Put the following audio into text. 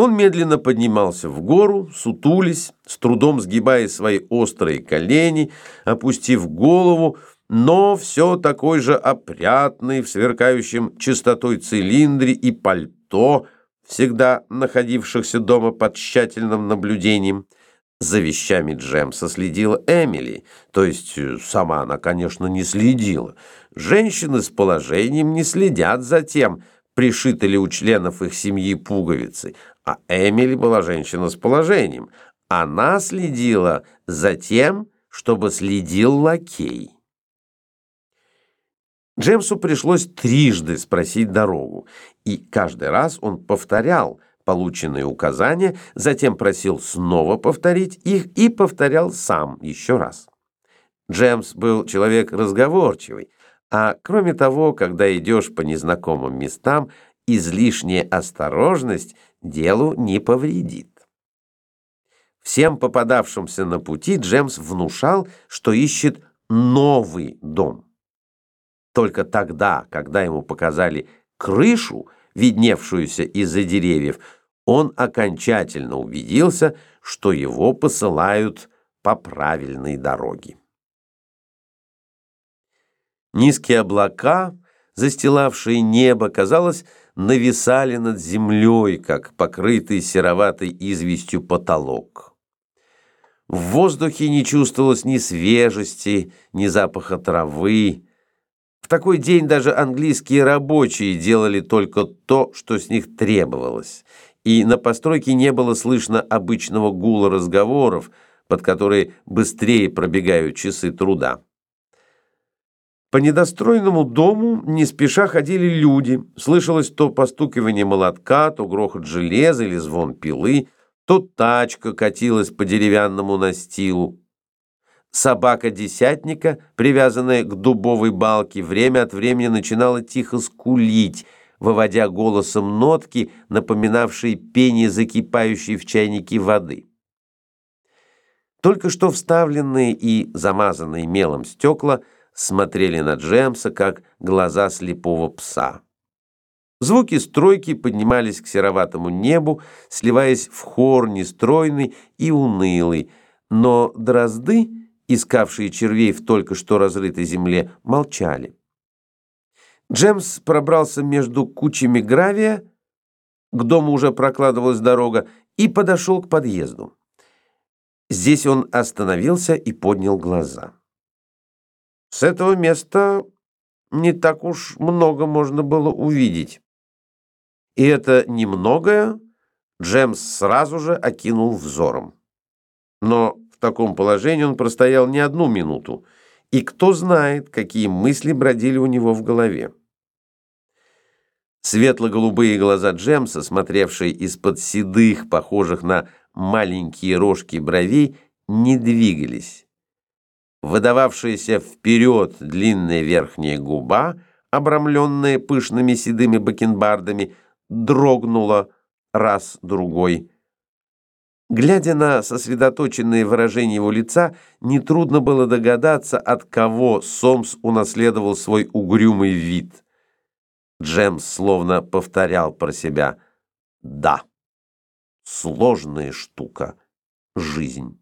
Он медленно поднимался в гору, сутулись, с трудом сгибая свои острые колени, опустив голову, но все такой же опрятный, в сверкающем чистотой цилиндре и пальто, всегда находившихся дома под тщательным наблюдением. За вещами Джемса следила Эмили, то есть э, сама она, конечно, не следила. Женщины с положением не следят за тем, пришиты ли у членов их семьи пуговицы, а Эмили была женщина с положением. Она следила за тем, чтобы следил лакей. Джемсу пришлось трижды спросить дорогу, и каждый раз он повторял полученные указания, затем просил снова повторить их и повторял сам еще раз. Джемс был человек разговорчивый, а кроме того, когда идешь по незнакомым местам, излишняя осторожность делу не повредит. Всем попадавшимся на пути Джемс внушал, что ищет новый дом. Только тогда, когда ему показали крышу, видневшуюся из-за деревьев, он окончательно убедился, что его посылают по правильной дороге. Низкие облака, застилавшие небо, казалось, нависали над землей, как покрытый сероватой известью потолок. В воздухе не чувствовалось ни свежести, ни запаха травы, в такой день даже английские рабочие делали только то, что с них требовалось, и на постройке не было слышно обычного гула разговоров, под которые быстрее пробегают часы труда. По недостроенному дому не спеша ходили люди. Слышалось то постукивание молотка, то грохот железа или звон пилы, то тачка катилась по деревянному настилу. Собака десятника, привязанная к дубовой балке, время от времени начинала тихо скулить, выводя голосом нотки, напоминавшие пение закипающей в чайнике воды. Только что вставленные и замазанные мелом стекла смотрели на Джемса, как глаза слепого пса. Звуки стройки поднимались к сероватому небу, сливаясь в хор нестройный и унылый, но дрозды искавшие червей в только что разрытой земле, молчали. Джемс пробрался между кучами гравия, к дому уже прокладывалась дорога, и подошел к подъезду. Здесь он остановился и поднял глаза. С этого места не так уж много можно было увидеть. И это немногое Джемс сразу же окинул взором. Но таком положении он простоял не одну минуту, и кто знает, какие мысли бродили у него в голове. Светло-голубые глаза Джемса, смотревшие из-под седых, похожих на маленькие рожки бровей, не двигались. Выдававшаяся вперед длинная верхняя губа, обрамленная пышными седыми бакенбардами, дрогнула раз-другой. Глядя на сосредоточенное выражение его лица, нетрудно было догадаться, от кого Сомс унаследовал свой угрюмый вид. Джемс словно повторял про себя «Да, сложная штука, жизнь».